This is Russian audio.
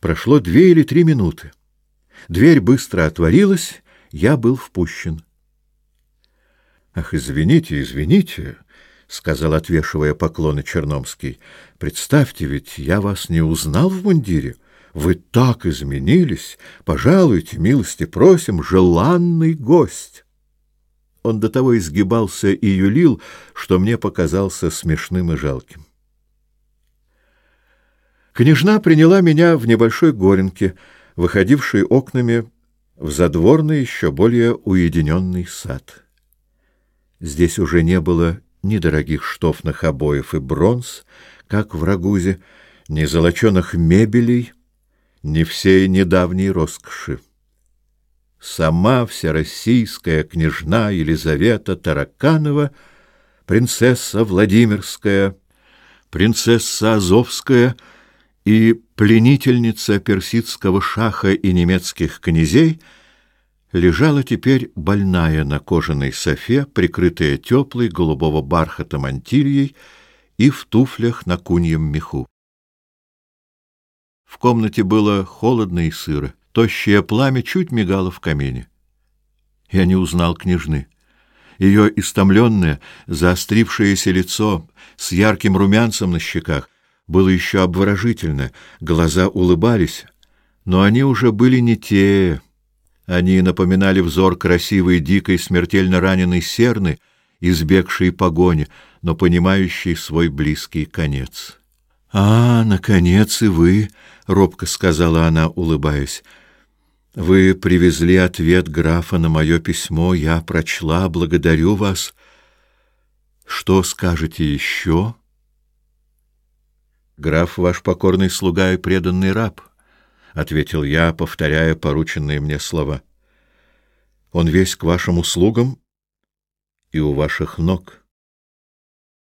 Прошло две или три минуты. Дверь быстро отворилась, я был впущен. «Ах, извините, извините», — сказал, отвешивая поклоны Черномский, — «представьте, ведь я вас не узнал в мундире. Вы так изменились. Пожалуйте, милости просим, желанный гость». Он до того изгибался и юлил, что мне показался смешным и жалким. Княжна приняла меня в небольшой горенке, выходившей окнами в задворный, еще более уединенный сад. Здесь уже не было ни дорогих штофных обоев и бронз, как в Рагузе, ни золоченых мебелей, ни всей недавней роскоши. Сама всероссийская княжна Елизавета Тараканова, принцесса Владимирская, принцесса Азовская — и пленительница персидского шаха и немецких князей лежала теперь больная на кожаной софе, прикрытая теплой голубого бархата мантильей и в туфлях на куньем меху. В комнате было холодно и сыро. Тощее пламя чуть мигало в камине. Я не узнал княжны. Ее истомленное, заострившееся лицо с ярким румянцем на щеках было еще обворожительно, глаза улыбались, но они уже были не те. Они напоминали взор красивой, дикой, смертельно раненой серны, избегшей погони, но понимающей свой близкий конец. — А, наконец и вы, — робко сказала она, улыбаясь. — Вы привезли ответ графа на мое письмо, я прочла, благодарю вас. — Что скажете еще? — «Граф ваш покорный слуга и преданный раб», — ответил я, повторяя порученные мне слова. «Он весь к вашим услугам и у ваших ног».